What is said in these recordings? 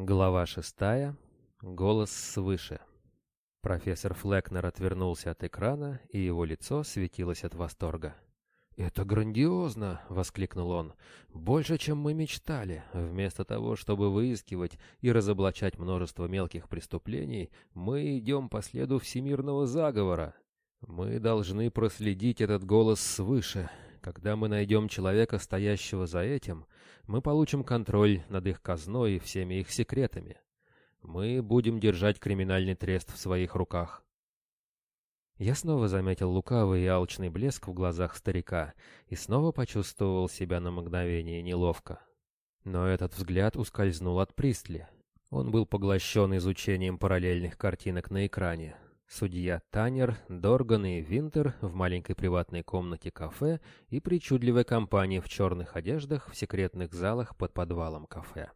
Глава шестая. Голос свыше. Профессор Флекнер отвернулся от экрана, и его лицо светилось от восторга. «Это грандиозно!» — воскликнул он. «Больше, чем мы мечтали. Вместо того, чтобы выискивать и разоблачать множество мелких преступлений, мы идем по следу всемирного заговора. Мы должны проследить этот голос свыше. Когда мы найдем человека, стоящего за этим, мы получим контроль над их казной и всеми их секретами. Мы будем держать криминальный трест в своих руках. Я снова заметил лукавый и алчный блеск в глазах старика и снова почувствовал себя на мгновение неловко. Но этот взгляд ускользнул от Пристли. Он был поглощен изучением параллельных картинок на экране. Судья Танер, Дорган и Винтер в маленькой приватной комнате кафе и причудливая компания в черных одеждах в секретных залах под подвалом кафе.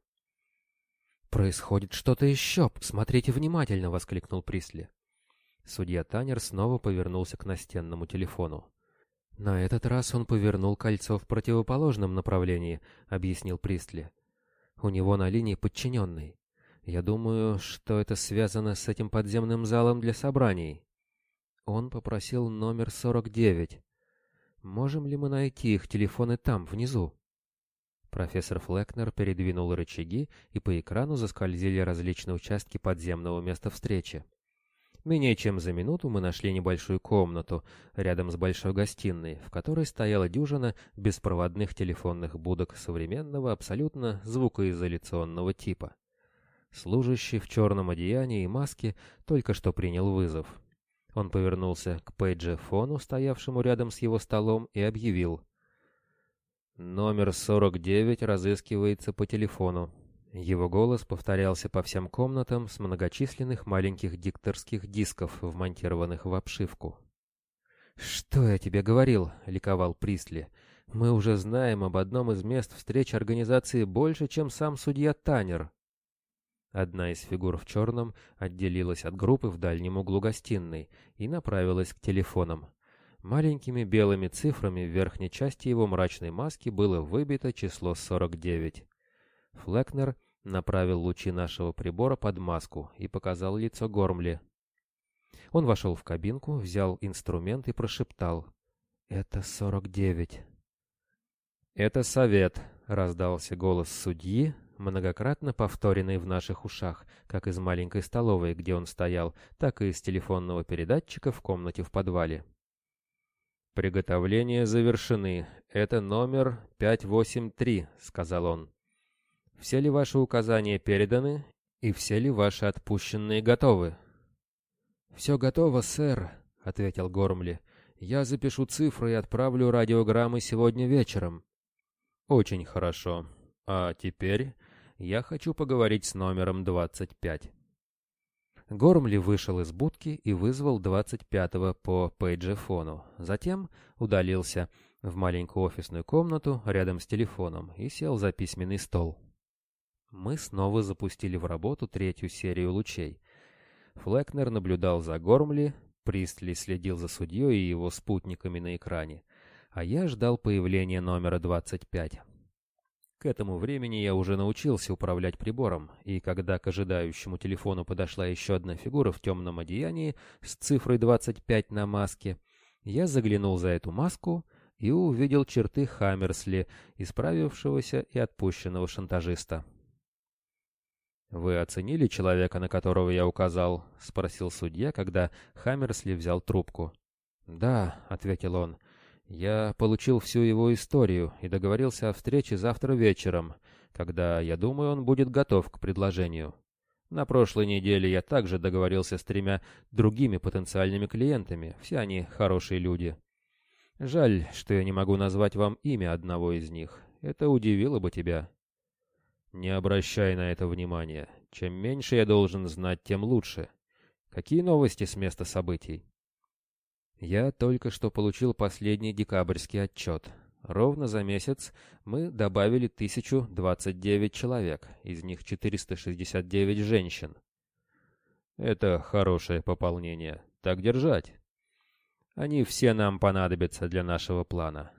«Происходит что-то еще! Смотрите внимательно!» — воскликнул Присли. Судья Танер снова повернулся к настенному телефону. «На этот раз он повернул кольцо в противоположном направлении», — объяснил Присли. «У него на линии подчиненный. Я думаю, что это связано с этим подземным залом для собраний. Он попросил номер 49. Можем ли мы найти их телефоны там, внизу? Профессор Флекнер передвинул рычаги, и по экрану заскользили различные участки подземного места встречи. Менее чем за минуту мы нашли небольшую комнату рядом с большой гостиной, в которой стояла дюжина беспроводных телефонных будок современного, абсолютно звукоизоляционного типа. Служащий в черном одеянии и маске только что принял вызов. Он повернулся к пейджефону, стоявшему рядом с его столом, и объявил. «Номер 49 разыскивается по телефону». Его голос повторялся по всем комнатам с многочисленных маленьких дикторских дисков, вмонтированных в обшивку. «Что я тебе говорил?» — ликовал Присли. «Мы уже знаем об одном из мест встреч организации больше, чем сам судья Танер». Одна из фигур в черном отделилась от группы в дальнем углу гостиной и направилась к телефонам. Маленькими белыми цифрами в верхней части его мрачной маски было выбито число 49. Флекнер направил лучи нашего прибора под маску и показал лицо Гормли. Он вошел в кабинку, взял инструмент и прошептал. «Это 49». «Это совет», — раздался голос судьи, многократно повторенный в наших ушах, как из маленькой столовой, где он стоял, так и из телефонного передатчика в комнате в подвале. «Приготовления завершены. Это номер 583», — сказал он. «Все ли ваши указания переданы, и все ли ваши отпущенные готовы?» «Все готово, сэр», — ответил Гормли. «Я запишу цифры и отправлю радиограммы сегодня вечером». «Очень хорошо. А теперь я хочу поговорить с номером 25. Гормли вышел из будки и вызвал 25-го по пейджефону. Затем удалился в маленькую офисную комнату рядом с телефоном и сел за письменный стол. Мы снова запустили в работу третью серию лучей. Флекнер наблюдал за Гормли, Пристли следил за судьей и его спутниками на экране, а я ждал появления номера 25. К этому времени я уже научился управлять прибором, и когда к ожидающему телефону подошла еще одна фигура в темном одеянии с цифрой 25 на маске, я заглянул за эту маску и увидел черты Хаммерсли, исправившегося и отпущенного шантажиста. «Вы оценили человека, на которого я указал?» — спросил судья, когда Хаммерсли взял трубку. «Да», — ответил он, — я получил всю его историю и договорился о встрече завтра вечером, когда, я думаю, он будет готов к предложению. На прошлой неделе я также договорился с тремя другими потенциальными клиентами, все они хорошие люди. Жаль, что я не могу назвать вам имя одного из них. Это удивило бы тебя. Не обращай на это внимания. Чем меньше я должен знать, тем лучше. Какие новости с места событий? Я только что получил последний декабрьский отчет. Ровно за месяц мы добавили 1029 человек, из них 469 женщин. Это хорошее пополнение. Так держать. Они все нам понадобятся для нашего плана.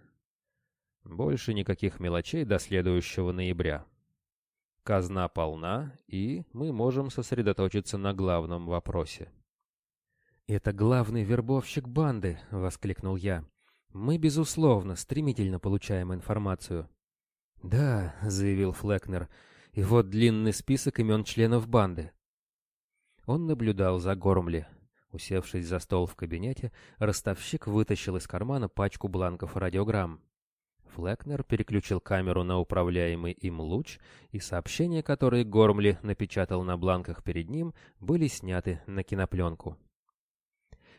Больше никаких мелочей до следующего ноября. казна полна, и мы можем сосредоточиться на главном вопросе. «Это главный вербовщик банды!» — воскликнул я. «Мы, безусловно, стремительно получаем информацию». «Да», — заявил Флекнер, — «и вот длинный список имен членов банды». Он наблюдал за Гормли. Усевшись за стол в кабинете, ростовщик вытащил из кармана пачку бланков радиограмм. Флекнер переключил камеру на управляемый им луч, и сообщения, которые Гормли напечатал на бланках перед ним, были сняты на кинопленку.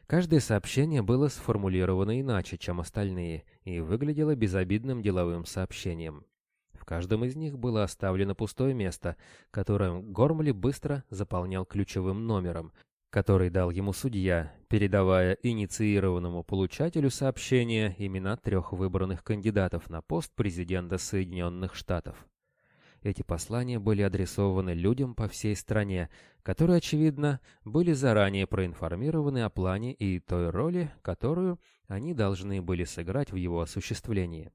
Каждое сообщение было сформулировано иначе, чем остальные, и выглядело безобидным деловым сообщением. В каждом из них было оставлено пустое место, которое Гормли быстро заполнял ключевым номером, который дал ему судья, передавая инициированному получателю сообщения имена трех выбранных кандидатов на пост президента Соединенных Штатов. Эти послания были адресованы людям по всей стране, которые, очевидно, были заранее проинформированы о плане и той роли, которую они должны были сыграть в его осуществлении.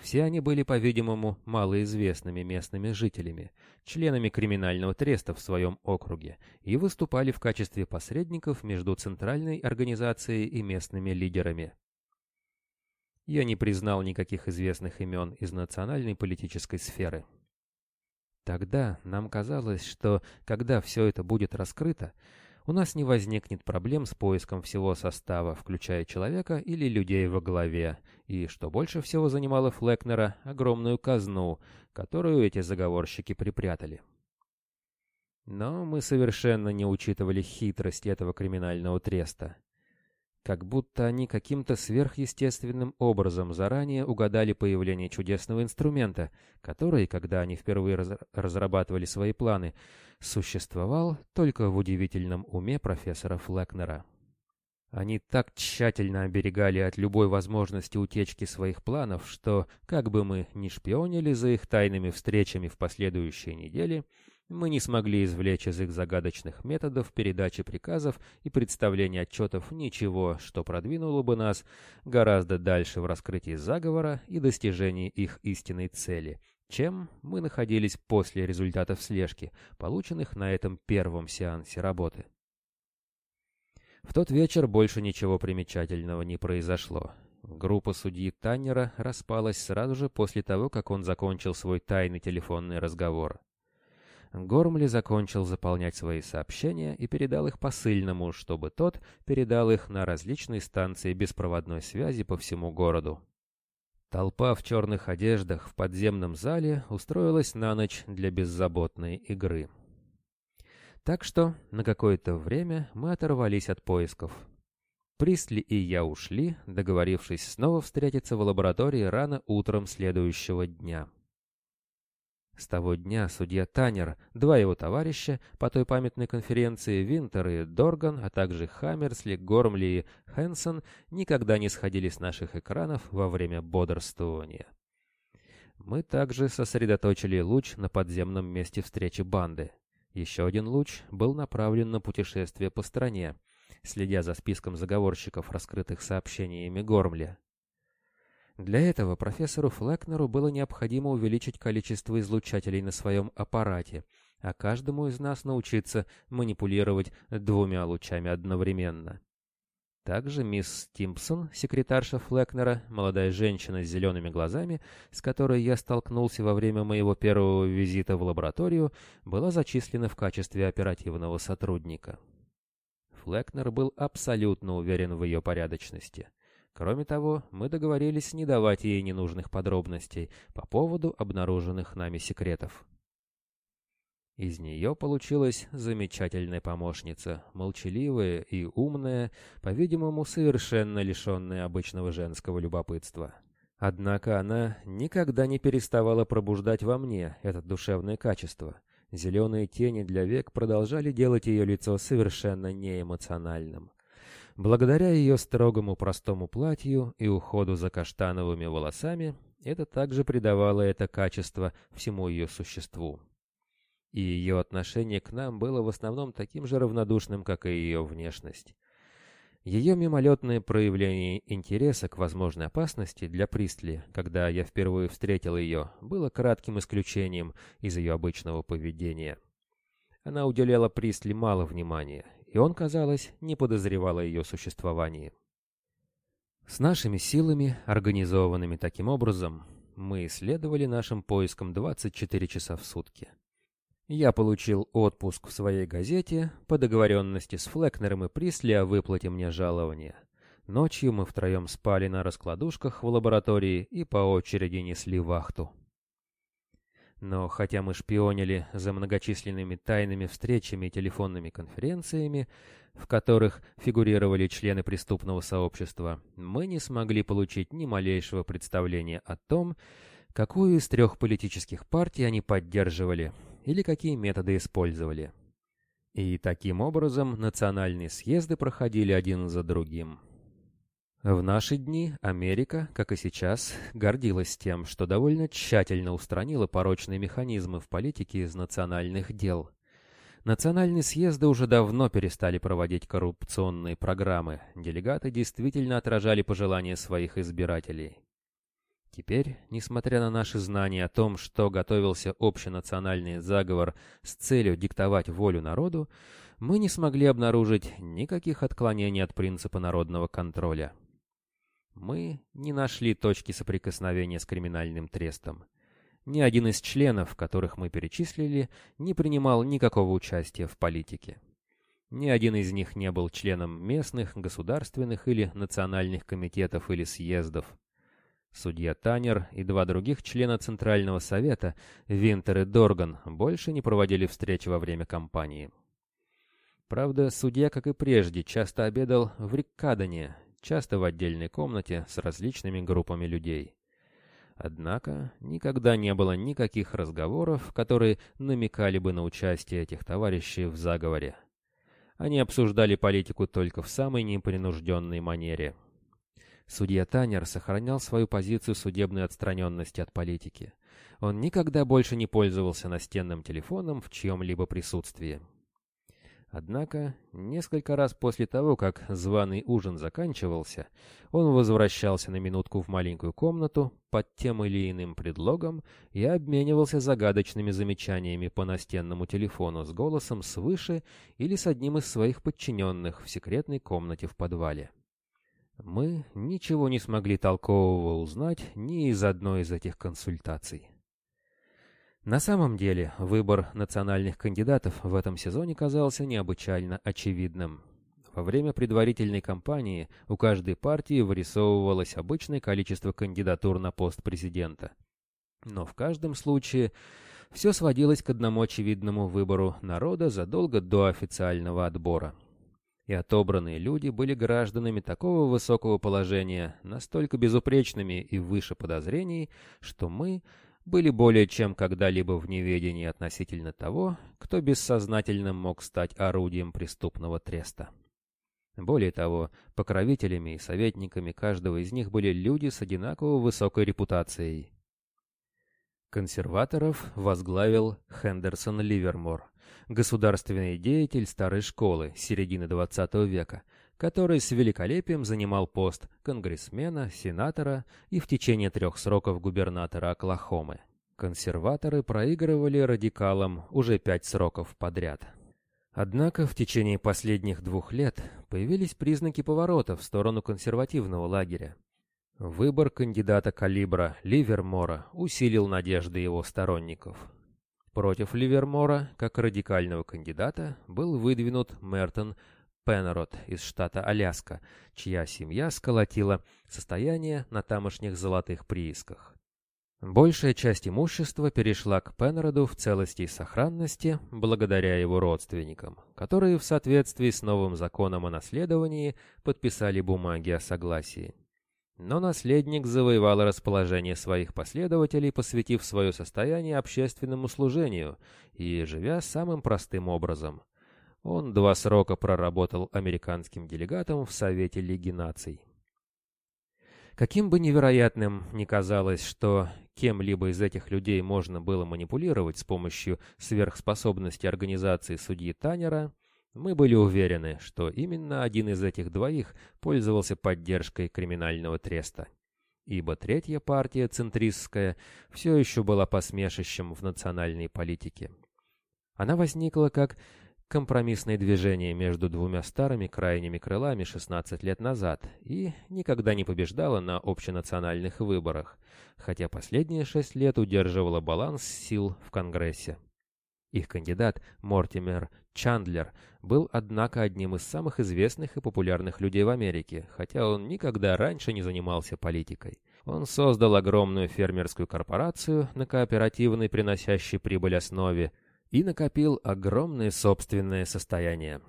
Все они были, по-видимому, малоизвестными местными жителями, членами криминального треста в своем округе, и выступали в качестве посредников между центральной организацией и местными лидерами. Я не признал никаких известных имен из национальной политической сферы. Тогда нам казалось, что, когда все это будет раскрыто, у нас не возникнет проблем с поиском всего состава, включая человека или людей во главе, и, что больше всего занимало Флекнера, огромную казну, которую эти заговорщики припрятали. Но мы совершенно не учитывали хитрость этого криминального треста как будто они каким-то сверхъестественным образом заранее угадали появление чудесного инструмента, который, когда они впервые раз разрабатывали свои планы, существовал только в удивительном уме профессора Флекнера. Они так тщательно оберегали от любой возможности утечки своих планов, что, как бы мы ни шпионили за их тайными встречами в последующие недели, мы не смогли извлечь из их загадочных методов передачи приказов и представления отчетов ничего, что продвинуло бы нас гораздо дальше в раскрытии заговора и достижении их истинной цели, чем мы находились после результатов слежки, полученных на этом первом сеансе работы. В тот вечер больше ничего примечательного не произошло. Группа судьи Таннера распалась сразу же после того, как он закончил свой тайный телефонный разговор. Гормли закончил заполнять свои сообщения и передал их посыльному, чтобы тот передал их на различные станции беспроводной связи по всему городу. Толпа в черных одеждах в подземном зале устроилась на ночь для беззаботной игры. Так что на какое-то время мы оторвались от поисков. Присли и я ушли, договорившись снова встретиться в лаборатории рано утром следующего дня. С того дня судья Танер, два его товарища по той памятной конференции, Винтер и Дорган, а также Хаммерсли, Гормли и Хэнсон никогда не сходили с наших экранов во время бодрствования. Мы также сосредоточили луч на подземном месте встречи банды. Еще один луч был направлен на путешествие по стране, следя за списком заговорщиков, раскрытых сообщениями Гормли. Для этого профессору Флекнеру было необходимо увеличить количество излучателей на своем аппарате, а каждому из нас научиться манипулировать двумя лучами одновременно. Также мисс Тимпсон, секретарша Флекнера, молодая женщина с зелеными глазами, с которой я столкнулся во время моего первого визита в лабораторию, была зачислена в качестве оперативного сотрудника. Флекнер был абсолютно уверен в ее порядочности. Кроме того, мы договорились не давать ей ненужных подробностей по поводу обнаруженных нами секретов. Из нее получилась замечательная помощница, молчаливая и умная, по-видимому, совершенно лишенная обычного женского любопытства. Однако она никогда не переставала пробуждать во мне это душевное качество. Зеленые тени для век продолжали делать ее лицо совершенно неэмоциональным. Благодаря ее строгому простому платью и уходу за каштановыми волосами, это также придавало это качество всему ее существу. И ее отношение к нам было в основном таким же равнодушным, как и ее внешность. Ее мимолетное проявление интереса к возможной опасности для Пристли, когда я впервые встретил ее, было кратким исключением из ее обычного поведения. Она уделяла Пристли мало внимания, и он, казалось, не подозревал о ее существовании. С нашими силами, организованными таким образом, мы исследовали нашим поиском 24 часа в сутки. Я получил отпуск в своей газете по договоренности с Флекнером и Присли о выплате мне жалования. Ночью мы втроем спали на раскладушках в лаборатории и по очереди несли вахту. Но хотя мы шпионили за многочисленными тайными встречами и телефонными конференциями, в которых фигурировали члены преступного сообщества, мы не смогли получить ни малейшего представления о том, какую из трех политических партий они поддерживали или какие методы использовали. И таким образом национальные съезды проходили один за другим. В наши дни Америка, как и сейчас, гордилась тем, что довольно тщательно устранила порочные механизмы в политике из национальных дел – Национальные съезды уже давно перестали проводить коррупционные программы. Делегаты действительно отражали пожелания своих избирателей. Теперь, несмотря на наши знания о том, что готовился общенациональный заговор с целью диктовать волю народу, мы не смогли обнаружить никаких отклонений от принципа народного контроля. Мы не нашли точки соприкосновения с криминальным трестом. Ни один из членов, которых мы перечислили, не принимал никакого участия в политике. Ни один из них не был членом местных, государственных или национальных комитетов или съездов. Судья Танер и два других члена Центрального совета, Винтер и Дорган, больше не проводили встречи во время кампании. Правда, судья, как и прежде, часто обедал в Риккадене, часто в отдельной комнате с различными группами людей. Однако никогда не было никаких разговоров, которые намекали бы на участие этих товарищей в заговоре. Они обсуждали политику только в самой непринужденной манере. Судья Танер сохранял свою позицию судебной отстраненности от политики. Он никогда больше не пользовался настенным телефоном в чьем-либо присутствии. Однако, несколько раз после того, как званый ужин заканчивался, он возвращался на минутку в маленькую комнату под тем или иным предлогом и обменивался загадочными замечаниями по настенному телефону с голосом свыше или с одним из своих подчиненных в секретной комнате в подвале. Мы ничего не смогли толкового узнать ни из одной из этих консультаций. На самом деле, выбор национальных кандидатов в этом сезоне казался необычайно очевидным. Во время предварительной кампании у каждой партии вырисовывалось обычное количество кандидатур на пост президента. Но в каждом случае все сводилось к одному очевидному выбору народа задолго до официального отбора. И отобранные люди были гражданами такого высокого положения, настолько безупречными и выше подозрений, что мы были более чем когда-либо в неведении относительно того, кто бессознательно мог стать орудием преступного треста. Более того, покровителями и советниками каждого из них были люди с одинаково высокой репутацией. Консерваторов возглавил Хендерсон Ливермор, государственный деятель старой школы середины XX века, который с великолепием занимал пост конгрессмена, сенатора и в течение трех сроков губернатора Оклахомы. Консерваторы проигрывали радикалам уже пять сроков подряд. Однако в течение последних двух лет появились признаки поворота в сторону консервативного лагеря. Выбор кандидата калибра Ливермора усилил надежды его сторонников. Против Ливермора, как радикального кандидата, был выдвинут Мертон Пенрод из штата Аляска, чья семья сколотила состояние на тамошних золотых приисках. Большая часть имущества перешла к Пенроду в целости и сохранности благодаря его родственникам, которые в соответствии с новым законом о наследовании подписали бумаги о согласии. Но наследник завоевал расположение своих последователей, посвятив свое состояние общественному служению и живя самым простым образом. Он два срока проработал американским делегатом в Совете Лиги наций. Каким бы невероятным ни казалось, что кем-либо из этих людей можно было манипулировать с помощью сверхспособности организации судьи Танера, Мы были уверены, что именно один из этих двоих пользовался поддержкой криминального треста. Ибо третья партия, центристская, все еще была посмешищем в национальной политике. Она возникла как компромиссное движение между двумя старыми крайними крылами 16 лет назад и никогда не побеждала на общенациональных выборах, хотя последние шесть лет удерживала баланс сил в Конгрессе. Их кандидат, Мортимер Чандлер, был, однако, одним из самых известных и популярных людей в Америке, хотя он никогда раньше не занимался политикой. Он создал огромную фермерскую корпорацию на кооперативной приносящей прибыль основе, и накопил огромное собственное состояние.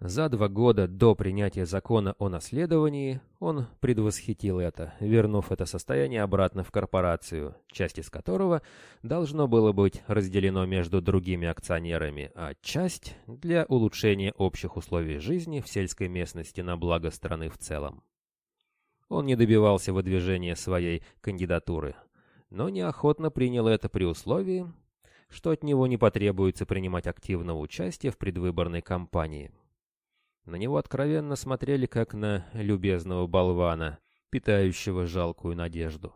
За два года до принятия закона о наследовании он предвосхитил это, вернув это состояние обратно в корпорацию, часть из которого должно было быть разделено между другими акционерами, а часть — для улучшения общих условий жизни в сельской местности на благо страны в целом. Он не добивался выдвижения своей кандидатуры, но неохотно принял это при условии, что от него не потребуется принимать активного участия в предвыборной кампании. На него откровенно смотрели как на любезного болвана, питающего жалкую надежду.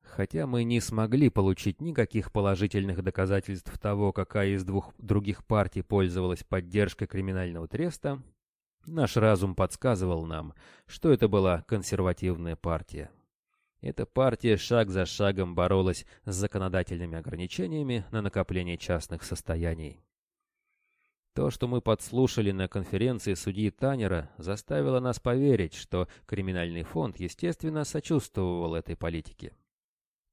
Хотя мы не смогли получить никаких положительных доказательств того, какая из двух других партий пользовалась поддержкой криминального треста, наш разум подсказывал нам, что это была консервативная партия. Эта партия шаг за шагом боролась с законодательными ограничениями на накопление частных состояний. То, что мы подслушали на конференции судьи Танера, заставило нас поверить, что криминальный фонд, естественно, сочувствовал этой политике.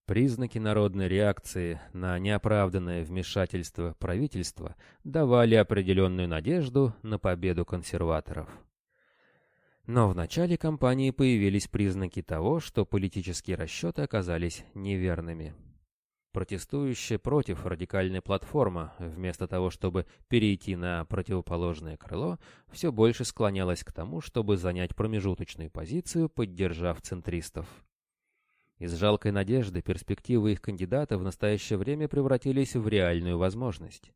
Признаки народной реакции на неоправданное вмешательство правительства давали определенную надежду на победу консерваторов. Но в начале кампании появились признаки того, что политические расчеты оказались неверными. Протестующая против радикальной платформа, вместо того, чтобы перейти на противоположное крыло, все больше склонялась к тому, чтобы занять промежуточную позицию, поддержав центристов. Из жалкой надежды перспективы их кандидата в настоящее время превратились в реальную возможность.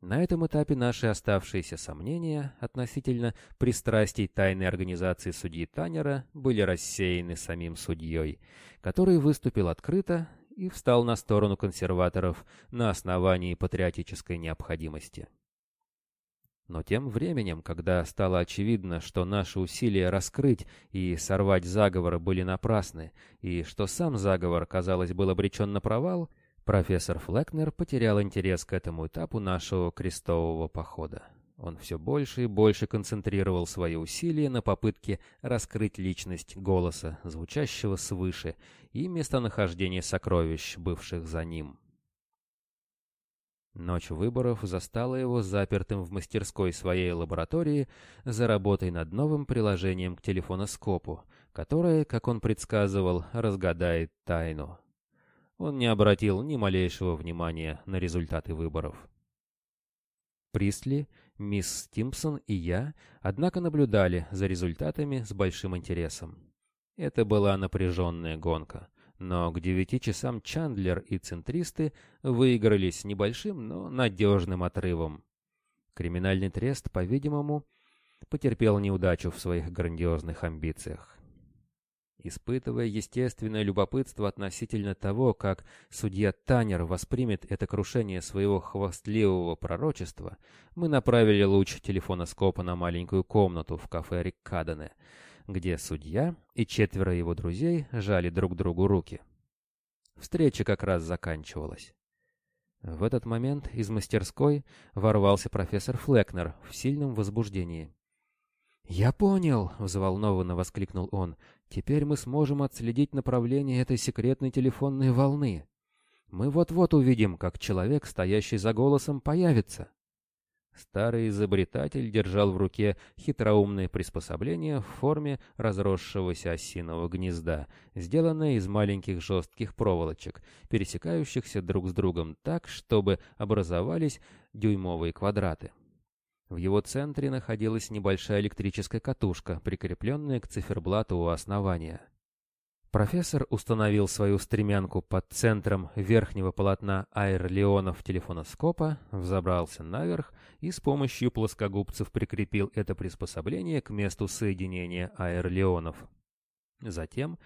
На этом этапе наши оставшиеся сомнения относительно пристрастий тайной организации судьи Танера были рассеяны самим судьей, который выступил открыто и встал на сторону консерваторов на основании патриотической необходимости. Но тем временем, когда стало очевидно, что наши усилия раскрыть и сорвать заговоры были напрасны, и что сам заговор, казалось, был обречен на провал, Профессор Флекнер потерял интерес к этому этапу нашего крестового похода. Он все больше и больше концентрировал свои усилия на попытке раскрыть личность голоса, звучащего свыше, и местонахождение сокровищ, бывших за ним. Ночь выборов застала его запертым в мастерской своей лаборатории за работой над новым приложением к телефоноскопу, которое, как он предсказывал, разгадает тайну. Он не обратил ни малейшего внимания на результаты выборов. Присли, мисс Стимпсон и я, однако, наблюдали за результатами с большим интересом. Это была напряженная гонка, но к девяти часам Чандлер и центристы выиграли с небольшим, но надежным отрывом. Криминальный трест, по-видимому, потерпел неудачу в своих грандиозных амбициях. Испытывая естественное любопытство относительно того, как судья Танер воспримет это крушение своего хвастливого пророчества, мы направили луч телефоноскопа на маленькую комнату в кафе Риккадене, где судья и четверо его друзей жали друг другу руки. Встреча как раз заканчивалась. В этот момент из мастерской ворвался профессор Флекнер в сильном возбуждении. «Я понял!» — взволнованно воскликнул он. «Теперь мы сможем отследить направление этой секретной телефонной волны. Мы вот-вот увидим, как человек, стоящий за голосом, появится». Старый изобретатель держал в руке хитроумное приспособление в форме разросшегося осиного гнезда, сделанное из маленьких жестких проволочек, пересекающихся друг с другом так, чтобы образовались дюймовые квадраты. В его центре находилась небольшая электрическая катушка, прикрепленная к циферблату у основания. Профессор установил свою стремянку под центром верхнего полотна аэрлеонов телефоноскопа, взобрался наверх и с помощью плоскогубцев прикрепил это приспособление к месту соединения аэрлеонов. Затем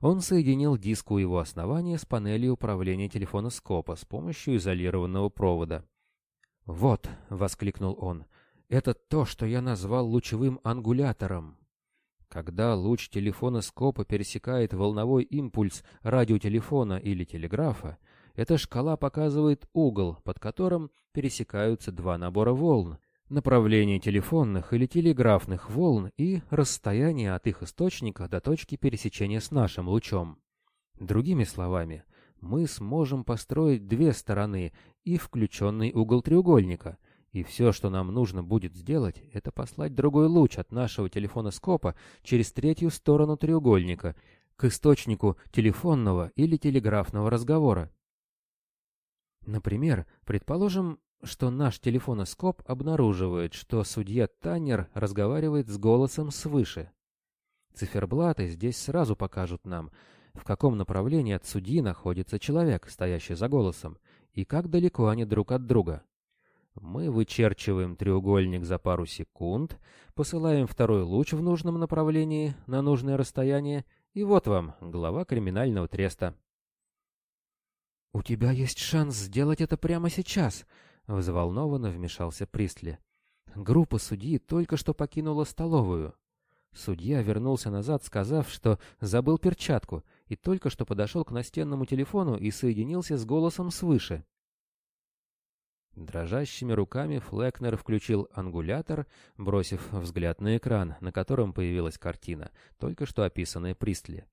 он соединил диск у его основания с панелью управления телефоноскопа с помощью изолированного провода. «Вот», — воскликнул он, — «это то, что я назвал лучевым ангулятором». Когда луч телефона-скопа пересекает волновой импульс радиотелефона или телеграфа, эта шкала показывает угол, под которым пересекаются два набора волн, направление телефонных или телеграфных волн и расстояние от их источника до точки пересечения с нашим лучом. Другими словами, мы сможем построить две стороны и включенный угол треугольника — и все, что нам нужно будет сделать, это послать другой луч от нашего телефоноскопа через третью сторону треугольника, к источнику телефонного или телеграфного разговора. Например, предположим, что наш телефоноскоп обнаруживает, что судья Таннер разговаривает с голосом свыше. Циферблаты здесь сразу покажут нам, в каком направлении от судьи находится человек, стоящий за голосом, и как далеко они друг от друга. Мы вычерчиваем треугольник за пару секунд, посылаем второй луч в нужном направлении на нужное расстояние, и вот вам глава криминального треста. «У тебя есть шанс сделать это прямо сейчас», — взволнованно вмешался Пристли. Группа судьи только что покинула столовую. Судья вернулся назад, сказав, что забыл перчатку, и только что подошел к настенному телефону и соединился с голосом свыше. Дрожащими руками Флекнер включил ангулятор, бросив взгляд на экран, на котором появилась картина, только что описанная Пристли.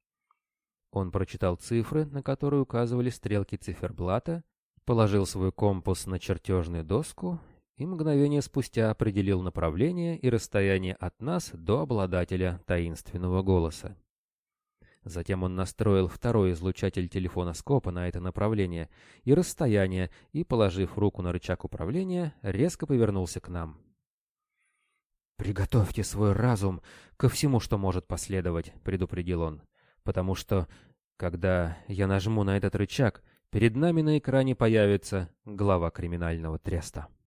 Он прочитал цифры, на которые указывали стрелки циферблата, положил свой компас на чертежную доску и мгновение спустя определил направление и расстояние от нас до обладателя таинственного голоса. Затем он настроил второй излучатель телефона скопа на это направление и расстояние, и, положив руку на рычаг управления, резко повернулся к нам. «Приготовьте свой разум ко всему, что может последовать», — предупредил он, «потому что, когда я нажму на этот рычаг, перед нами на экране появится глава криминального треста».